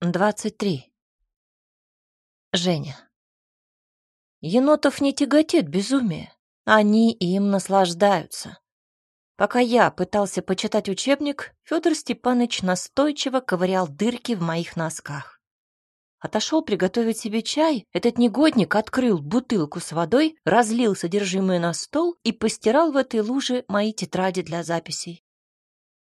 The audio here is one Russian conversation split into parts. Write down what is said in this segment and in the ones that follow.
23. Женя. Енотов не тяготит безумие. Они им наслаждаются. Пока я пытался почитать учебник, Федор Степанович настойчиво ковырял дырки в моих носках. Отошел приготовить себе чай, этот негодник открыл бутылку с водой, разлил содержимое на стол и постирал в этой луже мои тетради для записей.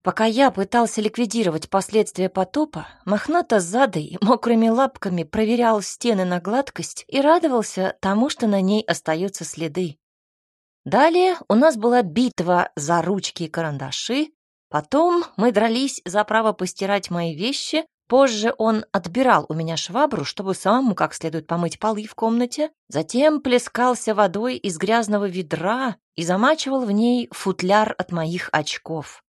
Пока я пытался ликвидировать последствия потопа, мохнато задой мокрыми лапками проверял стены на гладкость и радовался тому, что на ней остаются следы. Далее у нас была битва за ручки и карандаши, потом мы дрались за право постирать мои вещи, позже он отбирал у меня швабру, чтобы самому как следует помыть полы в комнате, затем плескался водой из грязного ведра и замачивал в ней футляр от моих очков.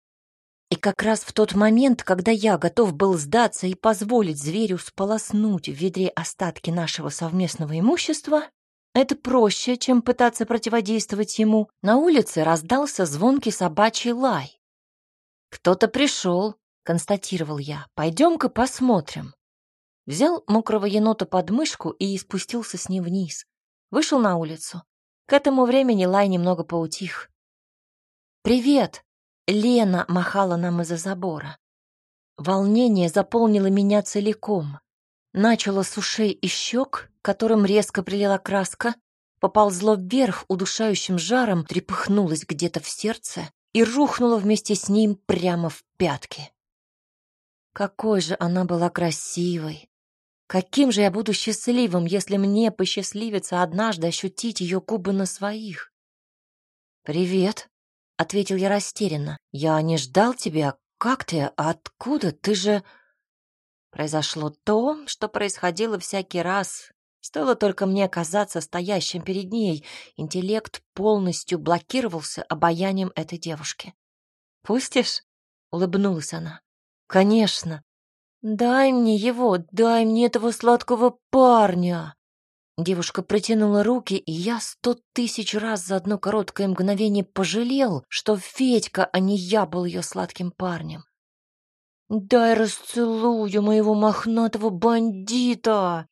И как раз в тот момент, когда я готов был сдаться и позволить зверю сполоснуть в ведре остатки нашего совместного имущества, это проще, чем пытаться противодействовать ему, на улице раздался звонкий собачий лай. «Кто-то пришел», — констатировал я. «Пойдем-ка посмотрим». Взял мокрого енота под мышку и спустился с ним вниз. Вышел на улицу. К этому времени лай немного поутих. «Привет!» Лена махала нам из-за забора. Волнение заполнило меня целиком. Начало с ушей и щек, которым резко прилила краска, поползло вверх удушающим жаром, трепыхнулось где-то в сердце и рухнуло вместе с ним прямо в пятки. Какой же она была красивой! Каким же я буду счастливым, если мне посчастливится однажды ощутить ее губы на своих? «Привет», — ответил я растерянно. «Я не ждал тебя. Как ты? Откуда? Ты же...» Произошло то, что происходило всякий раз. Стоило только мне оказаться стоящим перед ней, интеллект полностью блокировался обаянием этой девушки. «Пустишь?» — улыбнулась она. «Конечно. Дай мне его, дай мне этого сладкого парня!» Девушка протянула руки, и я сто тысяч раз за одно короткое мгновение пожалел, что Федька, а не я был ее сладким парнем. «Дай расцелую моего мохнатого бандита!»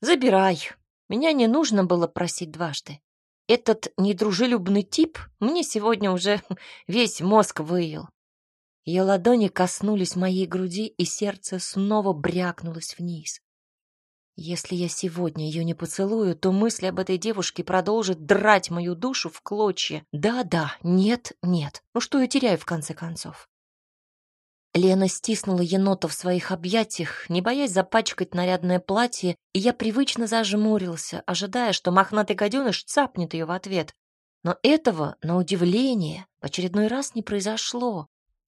«Забирай. Меня не нужно было просить дважды. Этот недружелюбный тип мне сегодня уже весь мозг выел». Ее ладони коснулись моей груди, и сердце снова брякнулось вниз. Если я сегодня ее не поцелую, то мысль об этой девушке продолжит драть мою душу в клочья. Да-да, нет, нет. Ну что я теряю в конце концов? Лена стиснула енота в своих объятиях, не боясь запачкать нарядное платье, и я привычно зажмурился, ожидая, что мохнатый гаденыш цапнет ее в ответ. Но этого, на удивление, в очередной раз не произошло.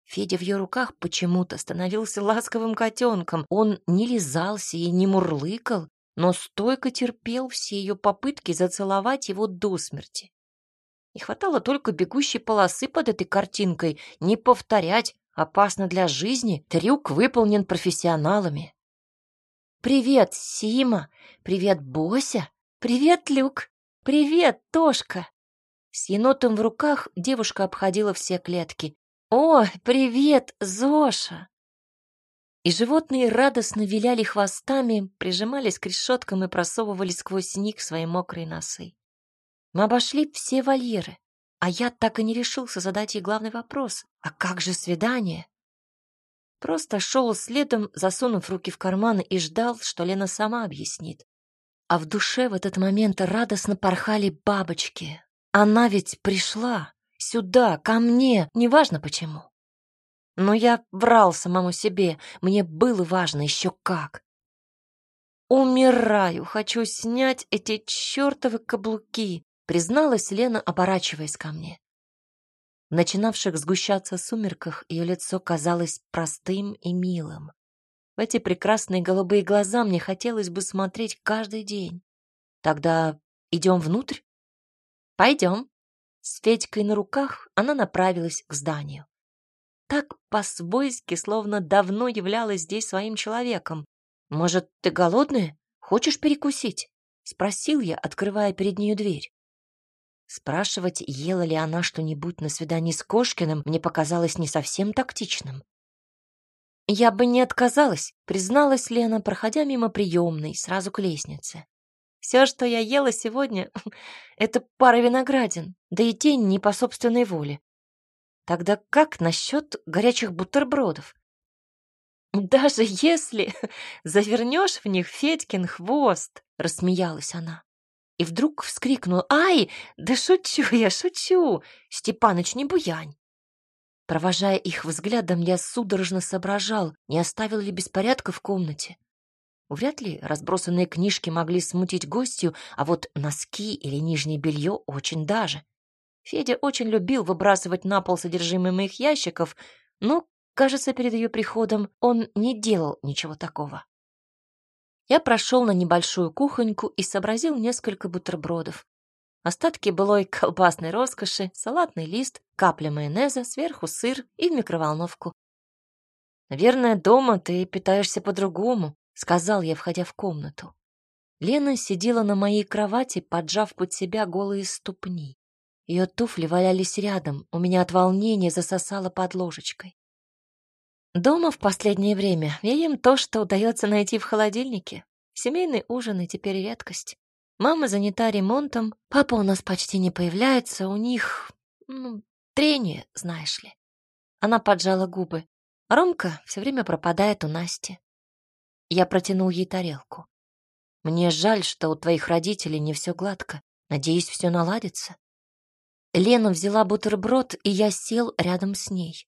Федя в ее руках почему-то становился ласковым котенком. Он не лизался и не мурлыкал, но стойко терпел все ее попытки зацеловать его до смерти. Не хватало только бегущей полосы под этой картинкой. Не повторять, опасно для жизни, трюк выполнен профессионалами. «Привет, Сима! Привет, Бося! Привет, Люк! Привет, Тошка!» С енотом в руках девушка обходила все клетки. «О, привет, Зоша!» И животные радостно виляли хвостами, прижимались к решеткам и просовывали сквозь них свои мокрые носы. Мы обошли все вольеры, а я так и не решился задать ей главный вопрос. А как же свидание? Просто шел следом, засунув руки в карманы и ждал, что Лена сама объяснит. А в душе в этот момент радостно порхали бабочки. Она ведь пришла. Сюда, ко мне, неважно почему. Но я врал самому себе, мне было важно еще как. «Умираю, хочу снять эти чертовы каблуки», призналась Лена, оборачиваясь ко мне. В начинавших сгущаться сумерках ее лицо казалось простым и милым. В эти прекрасные голубые глаза мне хотелось бы смотреть каждый день. Тогда идем внутрь? Пойдем. С Федькой на руках она направилась к зданию. Так по-свойски, словно давно являлась здесь своим человеком. «Может, ты голодная? Хочешь перекусить?» — спросил я, открывая перед нею дверь. Спрашивать, ела ли она что-нибудь на свидании с Кошкиным, мне показалось не совсем тактичным. Я бы не отказалась, призналась Лена, проходя мимо приемной, сразу к лестнице. Все, что я ела сегодня, это пара виноградин, да и тень не по собственной воле. Тогда как насчет горячих бутербродов? Даже если завернешь в них Федькин хвост, рассмеялась она. И вдруг вскрикнула, ай, да шучу я, шучу, Степаныч, не буянь. Провожая их взглядом, я судорожно соображал, не оставил ли беспорядка в комнате. Вряд ли разбросанные книжки могли смутить гостью, а вот носки или нижнее белье очень даже. Федя очень любил выбрасывать на пол содержимое моих ящиков, но, кажется, перед ее приходом он не делал ничего такого. Я прошел на небольшую кухоньку и сообразил несколько бутербродов. Остатки былой колбасной роскоши, салатный лист, капля майонеза, сверху сыр и в микроволновку. «Наверное, дома ты питаешься по-другому», — сказал я, входя в комнату. Лена сидела на моей кровати, поджав под себя голые ступни. Ее туфли валялись рядом, у меня от волнения засосало под ложечкой. Дома в последнее время я ем то, что удается найти в холодильнике. Семейные ужины теперь редкость. Мама занята ремонтом, папа у нас почти не появляется, у них, ну, трение, знаешь ли. Она поджала губы. Ромка все время пропадает у Насти. Я протянул ей тарелку. Мне жаль, что у твоих родителей не все гладко. Надеюсь, все наладится. Лена взяла бутерброд, и я сел рядом с ней.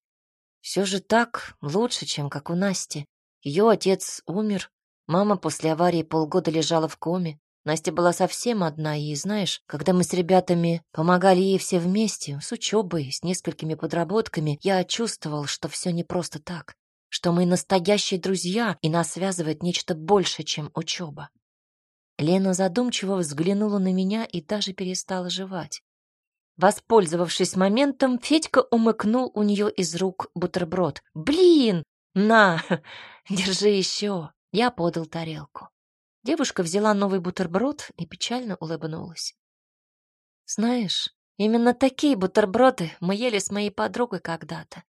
Все же так лучше, чем как у Насти. Ее отец умер, мама после аварии полгода лежала в коме. Настя была совсем одна, и, знаешь, когда мы с ребятами помогали ей все вместе, с учебой, с несколькими подработками, я чувствовал, что все не просто так, что мы настоящие друзья, и нас связывает нечто больше, чем учеба. Лена задумчиво взглянула на меня и даже перестала жевать. Воспользовавшись моментом, Федька умыкнул у нее из рук бутерброд. «Блин! На! Держи еще!» Я подал тарелку. Девушка взяла новый бутерброд и печально улыбнулась. Знаешь, именно такие бутерброды мы ели с моей подругой когда-то.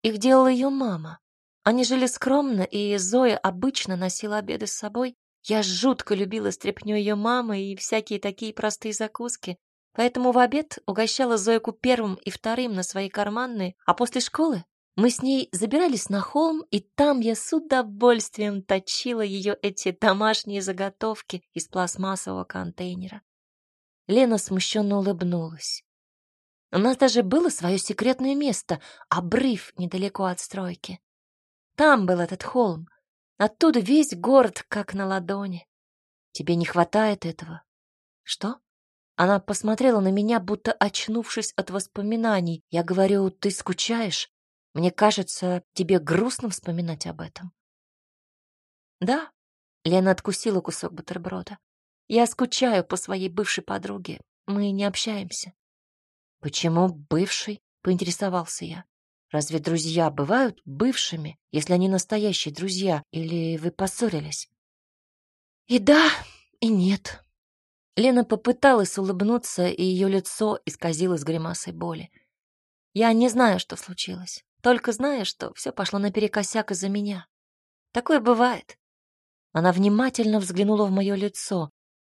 Их делала ее мама. Они жили скромно, и Зоя обычно носила обеды с собой. Я жутко любила стряпню ее мамы и всякие такие простые закуски, поэтому в обед угощала Зойку первым и вторым на свои карманные, а после школы мы с ней забирались на холм, и там я с удовольствием точила ее эти домашние заготовки из пластмассового контейнера. Лена смущенно улыбнулась. У нас даже было свое секретное место, обрыв недалеко от стройки. Там был этот холм. Оттуда весь город как на ладони. Тебе не хватает этого? Что? Она посмотрела на меня, будто очнувшись от воспоминаний. Я говорю, ты скучаешь? Мне кажется, тебе грустно вспоминать об этом. Да, Лена откусила кусок бутерброда. Я скучаю по своей бывшей подруге. Мы не общаемся. Почему бывший? Поинтересовался я. Разве друзья бывают бывшими, если они настоящие друзья, или вы поссорились? И да, и нет. Лена попыталась улыбнуться, и ее лицо исказилось гримасой боли. Я не знаю, что случилось. Только зная, что все пошло наперекосяк из-за меня. Такое бывает. Она внимательно взглянула в мое лицо.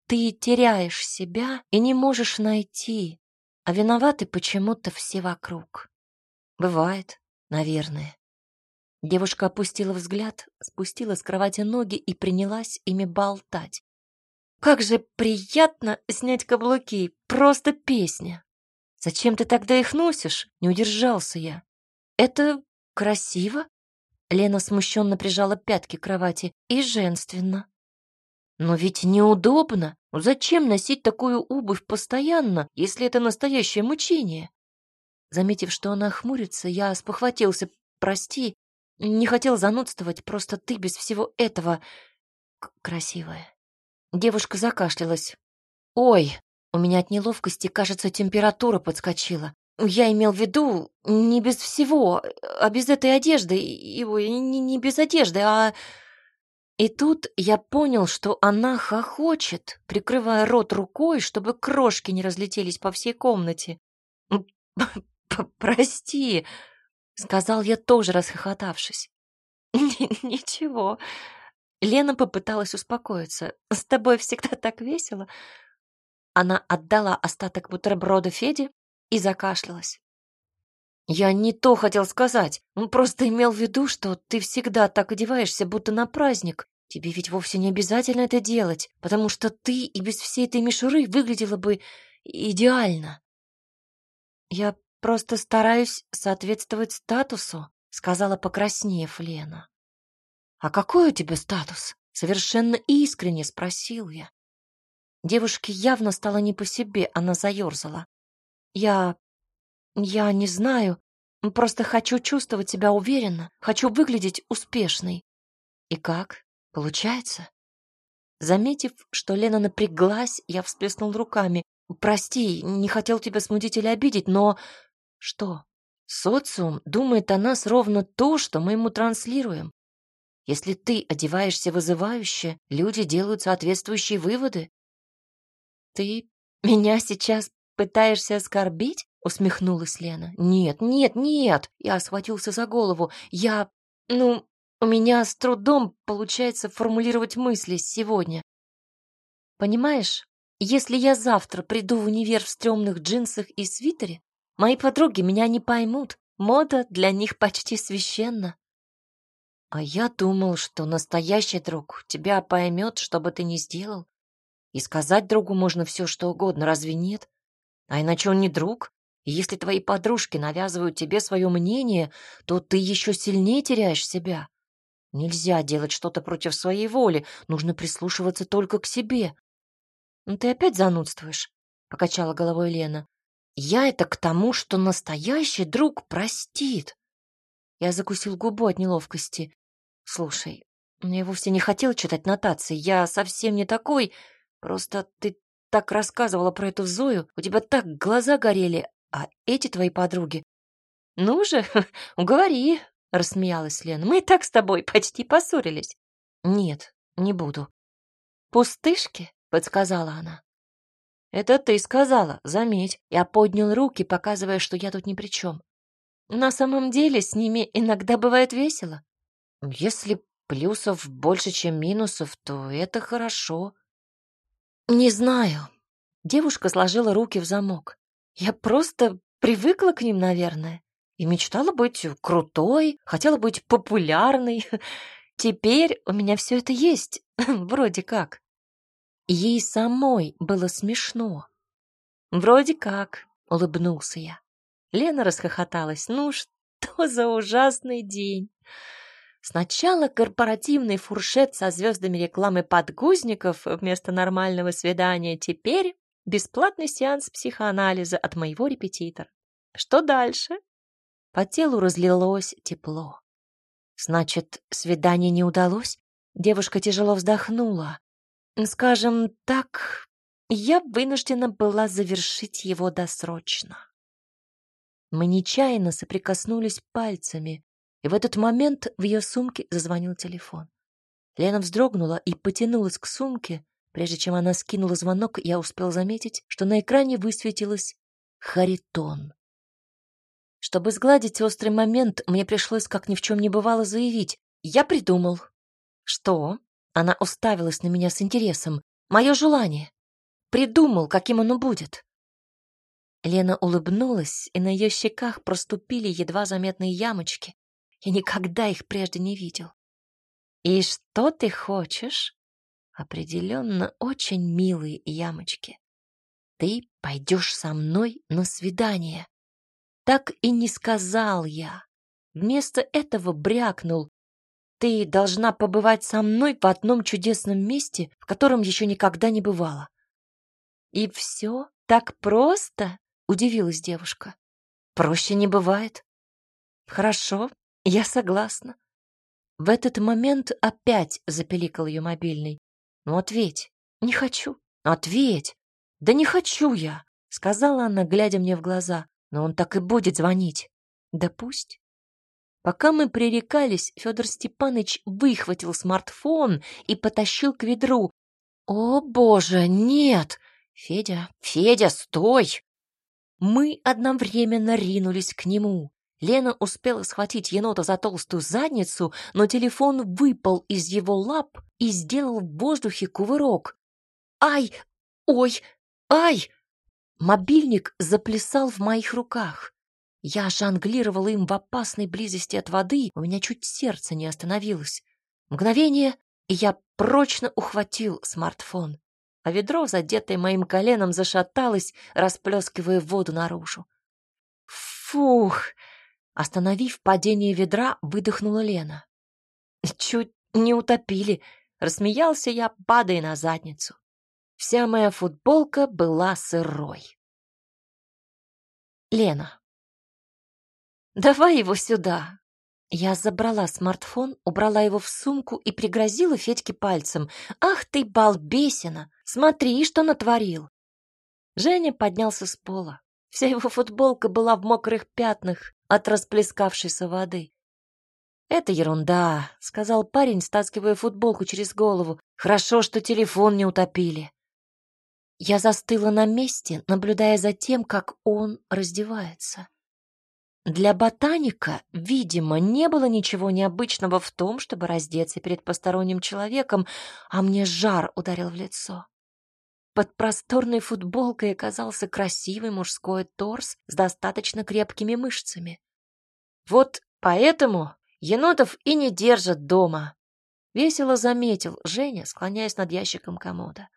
Ты теряешь себя и не можешь найти, а виноваты почему-то все вокруг. Бывает, наверное. Девушка опустила взгляд, спустила с кровати ноги и принялась ими болтать. Как же приятно снять каблуки, просто песня. Зачем ты тогда их носишь? Не удержался я. Это красиво? Лена смущенно прижала пятки к кровати. И женственно. Но ведь неудобно. Зачем носить такую обувь постоянно, если это настоящее мучение? Заметив, что она хмурится, я спохватился. Прости, не хотел занудствовать, просто ты без всего этого красивая. Девушка закашлялась. Ой, у меня от неловкости, кажется, температура подскочила. Я имел в виду не без всего, а без этой одежды, его не, не без одежды, а... И тут я понял, что она хохочет, прикрывая рот рукой, чтобы крошки не разлетелись по всей комнате. «Прости», — сказал я тоже, расхохотавшись. Ничего. Лена попыталась успокоиться. С тобой всегда так весело. Она отдала остаток бутерброда Феде и закашлялась. Я не то хотел сказать. Он просто имел в виду, что ты всегда так одеваешься, будто на праздник. Тебе ведь вовсе не обязательно это делать, потому что ты и без всей этой мишуры выглядела бы идеально. Я просто стараюсь соответствовать статусу, сказала покраснев Лена. А какой у тебя статус? Совершенно искренне спросил я. Девушке явно стало не по себе, она заерзала. Я... я не знаю, просто хочу чувствовать себя уверенно, хочу выглядеть успешной. И как? Получается? Заметив, что Лена напряглась, я всплеснул руками. «Прости, не хотел тебя смутить или обидеть, но...» «Что?» «Социум думает о нас ровно то, что мы ему транслируем. Если ты одеваешься вызывающе, люди делают соответствующие выводы. «Ты меня сейчас пытаешься оскорбить?» — усмехнулась Лена. «Нет, нет, нет!» Я схватился за голову. «Я... ну, у меня с трудом получается формулировать мысли сегодня. Понимаешь, если я завтра приду в универ в стрёмных джинсах и свитере, мои подруги меня не поймут. Мода для них почти священна. А я думал, что настоящий друг тебя поймет, что бы ты ни сделал. И сказать другу можно все, что угодно, разве нет? А иначе он не друг. И если твои подружки навязывают тебе свое мнение, то ты еще сильнее теряешь себя. Нельзя делать что-то против своей воли, нужно прислушиваться только к себе. «Ну ты опять занудствуешь», — покачала головой Лена. «Я это к тому, что настоящий друг простит». Я закусил губу от неловкости. «Слушай, я вовсе не хотел читать нотации, я совсем не такой, Просто ты так рассказывала про эту Зою, у тебя так глаза горели, а эти твои подруги... Ну же, уговори, рассмеялась Лена. Мы и так с тобой почти поссорились. Нет, не буду. Пустышки, подсказала она. Это ты сказала, заметь. Я поднял руки, показывая, что я тут ни при чем. На самом деле с ними иногда бывает весело. Если плюсов больше, чем минусов, то это хорошо. «Не знаю». Девушка сложила руки в замок. «Я просто привыкла к ним, наверное, и мечтала быть крутой, хотела быть популярной. Теперь у меня все это есть, вроде как». Ей самой было смешно. «Вроде как», — улыбнулся я. Лена расхохоталась. «Ну что за ужасный день!» Сначала корпоративный фуршет со звездами рекламы подгузников вместо нормального свидания, теперь бесплатный сеанс психоанализа от моего репетитора. Что дальше? По телу разлилось тепло. Значит, свидание не удалось? Девушка тяжело вздохнула. Скажем так, я вынуждена была завершить его досрочно. Мы нечаянно соприкоснулись пальцами, и в этот момент в ее сумке зазвонил телефон. Лена вздрогнула и потянулась к сумке. Прежде чем она скинула звонок, я успел заметить, что на экране высветилось «Харитон». Чтобы сгладить острый момент, мне пришлось, как ни в чем не бывало, заявить. «Я придумал». «Что?» Она уставилась на меня с интересом. «Мое желание. Придумал, каким оно будет». Лена улыбнулась, и на ее щеках проступили едва заметные ямочки. Я никогда их прежде не видел. И что ты хочешь? Определенно очень милые ямочки. Ты пойдешь со мной на свидание. Так и не сказал я. Вместо этого брякнул. Ты должна побывать со мной в одном чудесном месте, в котором еще никогда не бывала. И все так просто? Удивилась девушка. Проще не бывает. Хорошо, я согласна. В этот момент опять запеликал ее мобильный. Ну, ответь. Не хочу. Ответь. Да не хочу я, сказала она, глядя мне в глаза. Но он так и будет звонить. Да пусть. Пока мы пререкались, Федор Степанович выхватил смартфон и потащил к ведру. О, боже, нет! Федя, Федя, стой! Мы одновременно ринулись к нему. Лена успела схватить енота за толстую задницу, но телефон выпал из его лап и сделал в воздухе кувырок. «Ай! Ой! Ай!» Мобильник заплясал в моих руках. Я жонглировала им в опасной близости от воды, у меня чуть сердце не остановилось. Мгновение, и я прочно ухватил смартфон, а ведро, задетое моим коленом, зашаталось, расплескивая воду наружу. Фух! Остановив падение ведра, выдохнула Лена. Чуть не утопили. Рассмеялся я, падая на задницу. Вся моя футболка была сырой. Лена. «Давай его сюда!» Я забрала смартфон, убрала его в сумку и пригрозила Федьке пальцем. «Ах ты, балбесина! Смотри, что натворил!» Женя поднялся с пола. Вся его футболка была в мокрых пятнах от расплескавшейся воды. «Это ерунда», — сказал парень, стаскивая футболку через голову. «Хорошо, что телефон не утопили». Я застыла на месте, наблюдая за тем, как он раздевается. Для ботаника, видимо, не было ничего необычного в том, чтобы раздеться перед посторонним человеком, а мне жар ударил в лицо. Под просторной футболкой оказался красивый мужской торс с достаточно крепкими мышцами. Вот поэтому енотов и не держат дома, весело заметил Женя, склоняясь над ящиком комода.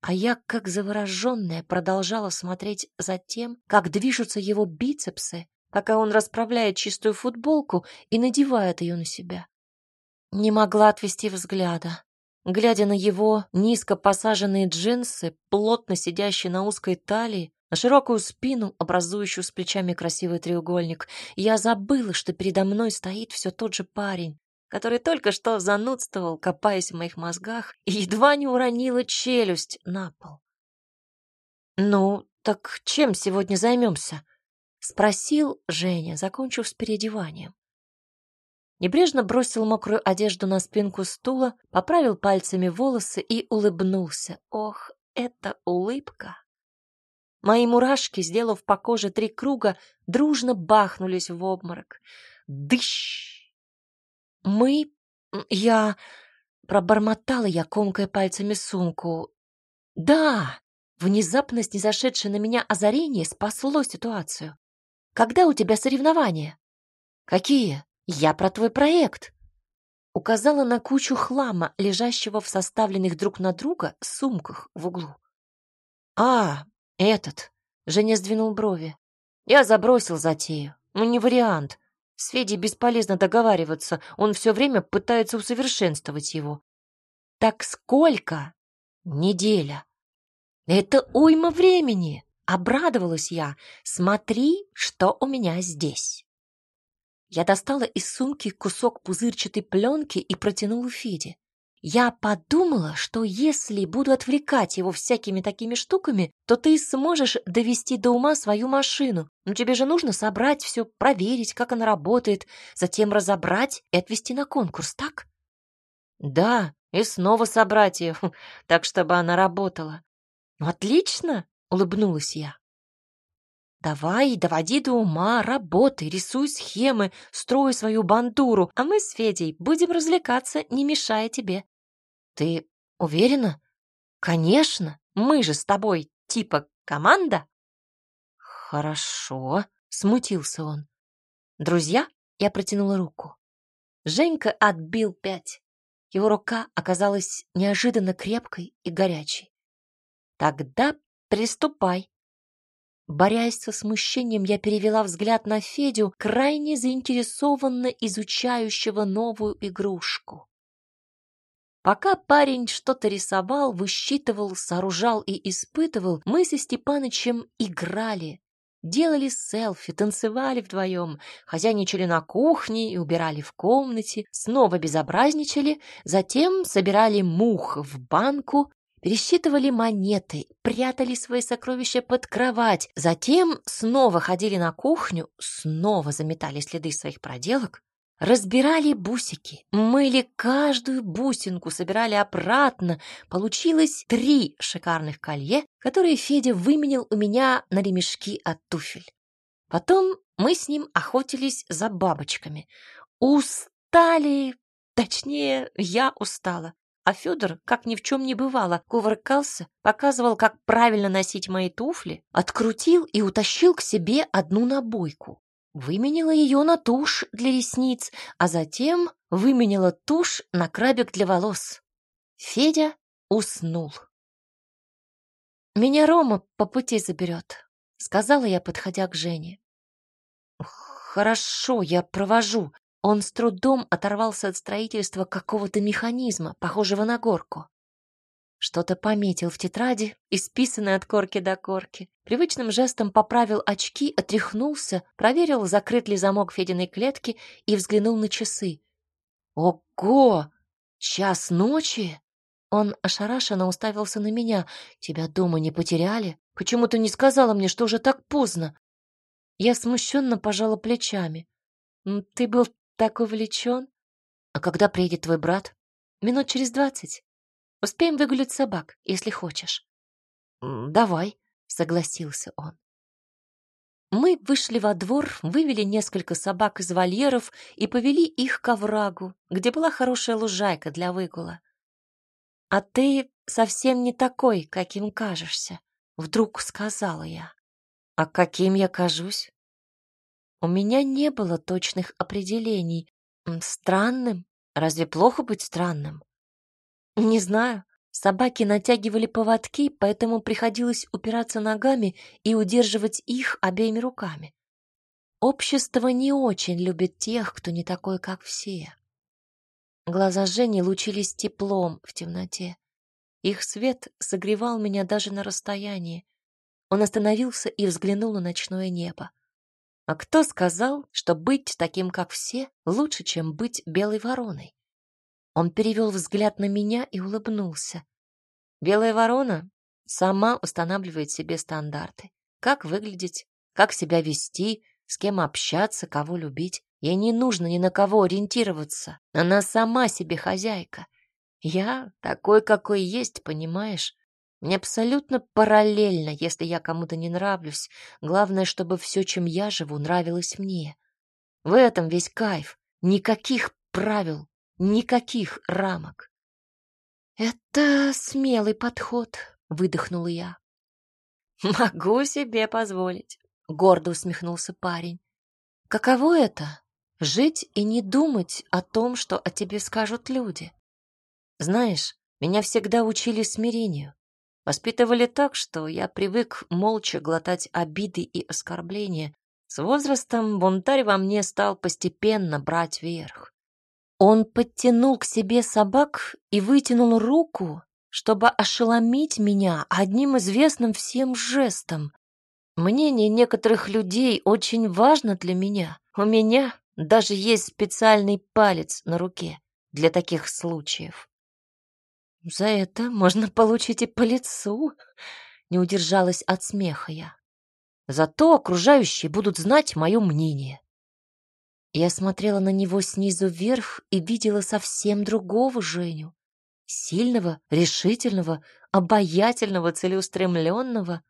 А я, как завороженная, продолжала смотреть за тем, как движутся его бицепсы, пока он расправляет чистую футболку и надевает ее на себя. Не могла отвести взгляда глядя на его низко посаженные джинсы, плотно сидящие на узкой талии, на широкую спину, образующую с плечами красивый треугольник, я забыла, что передо мной стоит все тот же парень, который только что занудствовал, копаясь в моих мозгах, и едва не уронила челюсть на пол. «Ну, так чем сегодня займемся?» — спросил Женя, закончив с переодеванием. Небрежно бросил мокрую одежду на спинку стула, поправил пальцами волосы и улыбнулся. Ох, эта улыбка! Мои мурашки, сделав по коже три круга, дружно бахнулись в обморок. Дыщ! Мы... Я... Пробормотала я, комкая пальцами сумку. Да! Внезапно снизошедшее на меня озарение спасло ситуацию. Когда у тебя соревнования? Какие? «Я про твой проект!» Указала на кучу хлама, лежащего в составленных друг на друга сумках в углу. «А, этот!» — Женя сдвинул брови. «Я забросил затею. Ну, не вариант. С Федей бесполезно договариваться, он все время пытается усовершенствовать его». «Так сколько?» «Неделя». «Это уйма времени!» — обрадовалась я. «Смотри, что у меня здесь». Я достала из сумки кусок пузырчатой пленки и протянула Феде. Я подумала, что если буду отвлекать его всякими такими штуками, то ты сможешь довести до ума свою машину. Но тебе же нужно собрать все, проверить, как она работает, затем разобрать и отвезти на конкурс, так? Да, и снова собрать ее, так, чтобы она работала. Ну, отлично, улыбнулась я. Давай, доводи до ума, работай, рисуй схемы, строй свою бандуру, а мы с Федей будем развлекаться, не мешая тебе. Ты уверена? Конечно, мы же с тобой типа команда. Хорошо, смутился он. Друзья, я протянула руку. Женька отбил пять. Его рука оказалась неожиданно крепкой и горячей. Тогда приступай. Борясь со смущением, я перевела взгляд на Федю, крайне заинтересованно изучающего новую игрушку. Пока парень что-то рисовал, высчитывал, сооружал и испытывал, мы со Степанычем играли, делали селфи, танцевали вдвоем, хозяйничали на кухне и убирали в комнате, снова безобразничали, затем собирали мух в банку, пересчитывали монеты, прятали свои сокровища под кровать, затем снова ходили на кухню, снова заметали следы своих проделок, разбирали бусики, мыли каждую бусинку, собирали обратно. Получилось три шикарных колье, которые Федя выменил у меня на ремешки от туфель. Потом Мы с ним охотились за бабочками. Устали, точнее, я устала. А Федор, как ни в чем не бывало, кувыркался, показывал, как правильно носить мои туфли, открутил и утащил к себе одну набойку. Выменила ее на тушь для ресниц, а затем выменила тушь на крабик для волос. Федя уснул. «Меня Рома по пути заберет», — сказала я, подходя к Жене. «Хорошо, я провожу». Он с трудом оторвался от строительства какого-то механизма, похожего на горку. Что-то пометил в тетради, исписанной от корки до корки. Привычным жестом поправил очки, отряхнулся, проверил, закрыт ли замок Фединой клетки и взглянул на часы. «Ого! Час ночи?» Он ошарашенно уставился на меня. «Тебя дома не потеряли? Почему ты не сказала мне, что уже так поздно?» Я смущенно пожала плечами. «Ты был так увлечен? А когда приедет твой брат? Минут через двадцать. Успеем выгулять собак, если хочешь». «Давай», — согласился он. Мы вышли во двор, вывели несколько собак из вольеров и повели их к оврагу, где была хорошая лужайка для выгула. «А ты совсем не такой, каким кажешься», — вдруг сказала я. А каким я кажусь? У меня не было точных определений. Странным? Разве плохо быть странным? Не знаю. Собаки натягивали поводки, поэтому приходилось упираться ногами и удерживать их обеими руками. Общество не очень любит тех, кто не такой, как все. Глаза Жени лучились теплом в темноте. Их свет согревал меня даже на расстоянии. Он остановился и взглянул на ночное небо. А кто сказал, что быть таким, как все, лучше, чем быть белой вороной? Он перевел взгляд на меня и улыбнулся. Белая ворона сама устанавливает себе стандарты. Как выглядеть, как себя вести, с кем общаться, кого любить. Ей не нужно ни на кого ориентироваться. Она сама себе хозяйка. Я такой, какой есть, понимаешь? Мне абсолютно параллельно, если я кому-то не нравлюсь. Главное, чтобы все, чем я живу, нравилось мне. В этом весь кайф. Никаких правил, никаких рамок. Это смелый подход, выдохнула я. Могу себе позволить, гордо усмехнулся парень. Каково это жить и не думать о том, что о тебе скажут люди? Знаешь, меня всегда учили смирению. Воспитывали так, что я привык молча глотать обиды и оскорбления. С возрастом бунтарь во мне стал постепенно брать верх. Он подтянул к себе собак и вытянул руку, чтобы ошеломить меня одним известным всем жестом. Мнение некоторых людей очень важно для меня. У меня даже есть специальный палец на руке для таких случаев. За это можно получить и по лицу, не удержалась от смеха я. Зато окружающие будут знать мое мнение. Я смотрела на него снизу вверх и видела совсем другого Женю. Сильного, решительного, обаятельного, целеустремленного.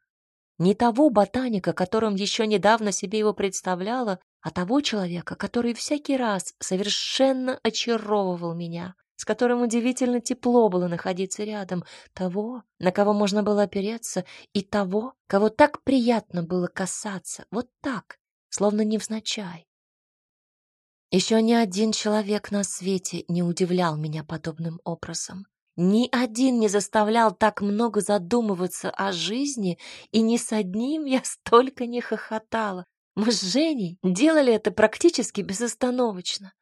Не того ботаника, которым еще недавно себе его представляла, а того человека, который всякий раз совершенно очаровывал меня, с которым удивительно тепло было находиться рядом, того, на кого можно было опереться, и того, кого так приятно было касаться, вот так, словно невзначай. Еще ни один человек на свете не удивлял меня подобным образом. Ни один не заставлял так много задумываться о жизни, и ни с одним я столько не хохотала. Мы с Женей делали это практически безостановочно.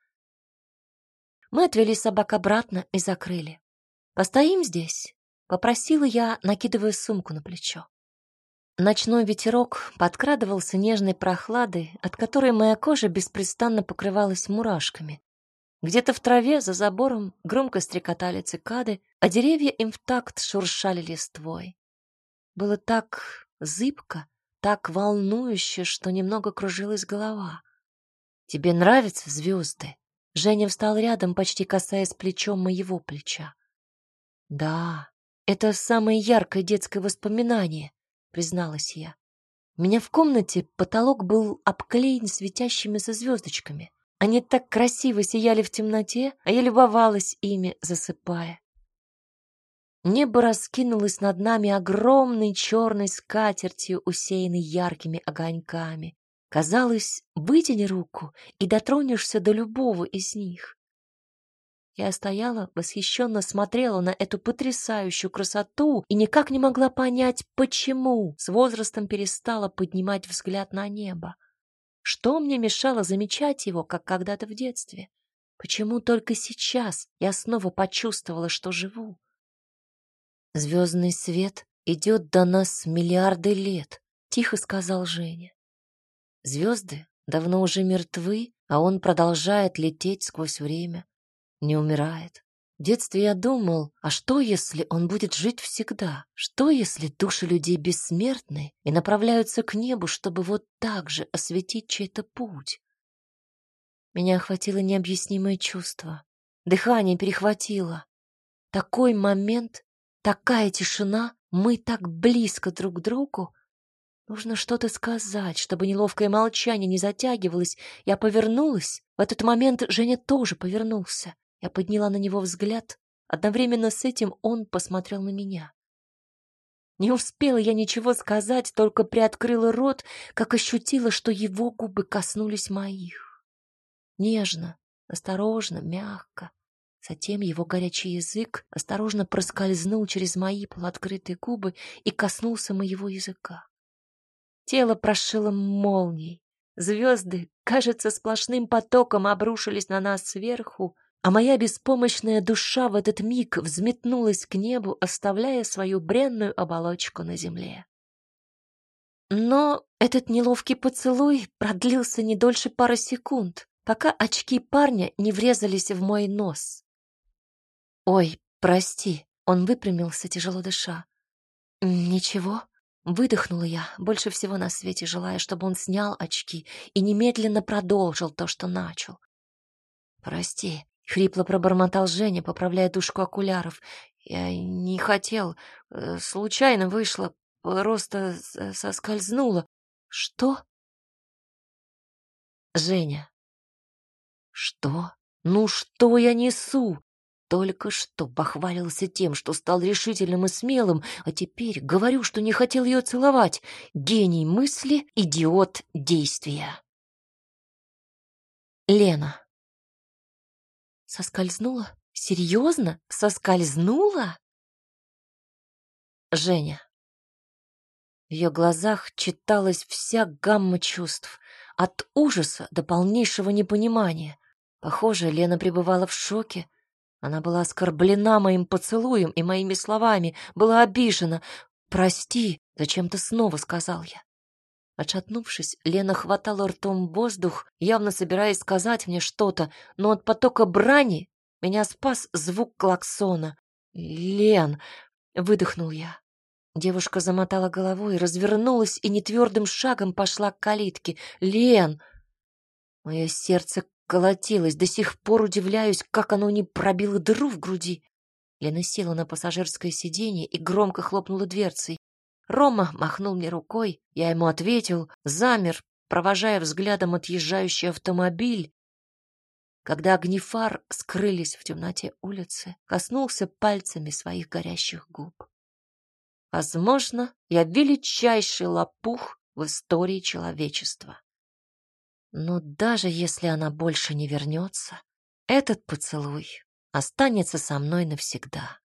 Мы отвели собак обратно и закрыли. «Постоим здесь?» — попросила я, накидывая сумку на плечо. Ночной ветерок подкрадывался нежной прохладой, от которой моя кожа беспрестанно покрывалась мурашками. Где-то в траве за забором громко стрекотали цикады, а деревья им в такт шуршали листвой. Было так зыбко, так волнующе, что немного кружилась голова. «Тебе нравятся звезды?» Женя встал рядом, почти касаясь плечом моего плеча. «Да, это самое яркое детское воспоминание», — призналась я. У меня в комнате потолок был обклеен светящимися звездочками. Они так красиво сияли в темноте, а я любовалась ими, засыпая. Небо раскинулось над нами огромной черной скатертью, усеянной яркими огоньками. Казалось, вытяни руку и дотронешься до любого из них. Я стояла, восхищенно смотрела на эту потрясающую красоту и никак не могла понять, почему с возрастом перестала поднимать взгляд на небо. Что мне мешало замечать его, как когда-то в детстве? Почему только сейчас я снова почувствовала, что живу? Звездный свет идет до нас миллиарды лет, тихо сказал Женя. Звезды давно уже мертвы, а он продолжает лететь сквозь время не умирает. В детстве я думал, а что, если он будет жить всегда? Что, если души людей бессмертны и направляются к небу, чтобы вот так же осветить чей-то путь? Меня охватило необъяснимое чувство. Дыхание перехватило. Такой момент, такая тишина, мы так близко друг к другу. Нужно что-то сказать, чтобы неловкое молчание не затягивалось. Я повернулась. В этот момент Женя тоже повернулся. Я подняла на него взгляд. Одновременно с этим он посмотрел на меня. Не успела я ничего сказать, только приоткрыла рот, как ощутила, что его губы коснулись моих. Нежно, осторожно, мягко. Затем его горячий язык осторожно проскользнул через мои полуоткрытые губы и коснулся моего языка. Тело прошило молнией. Звезды, кажется, сплошным потоком обрушились на нас сверху, а моя беспомощная душа в этот миг взметнулась к небу, оставляя свою бренную оболочку на земле. Но этот неловкий поцелуй продлился не дольше пары секунд, пока очки парня не врезались в мой нос. «Ой, прости», — он выпрямился, тяжело дыша. «Ничего», — выдохнула я, больше всего на свете желая, чтобы он снял очки и немедленно продолжил то, что начал. «Прости, Хрипло пробормотал Женя, поправляя дужку окуляров. Я не хотел. Э, случайно вышло. Просто соскользнуло. Что? Женя. Что? Ну что я несу? Только что похвалился тем, что стал решительным и смелым, а теперь говорю, что не хотел ее целовать. Гений мысли, идиот действия. Лена. Соскользнула? Серьезно? Соскользнула? Женя. В ее глазах читалась вся гамма чувств, от ужаса до полнейшего непонимания. Похоже, Лена пребывала в шоке. Она была оскорблена моим поцелуем и моими словами, была обижена. «Прости», — зачем-то снова сказал я. Отшатнувшись, Лена хватала ртом воздух, явно собираясь сказать мне что-то, но от потока брани меня спас звук клаксона. «Лен!» — выдохнул я. Девушка замотала головой, развернулась и нетвердым шагом пошла к калитке. «Лен!» Мое сердце колотилось, до сих пор удивляюсь, как оно не пробило дыру в груди. Лена села на пассажирское сиденье и громко хлопнула дверцей. Рома махнул мне рукой, я ему ответил, замер, провожая взглядом отъезжающий автомобиль. Когда огни фар скрылись в темноте улицы, коснулся пальцами своих горящих губ. Возможно, я величайший лопух в истории человечества. Но даже если она больше не вернется, этот поцелуй останется со мной навсегда.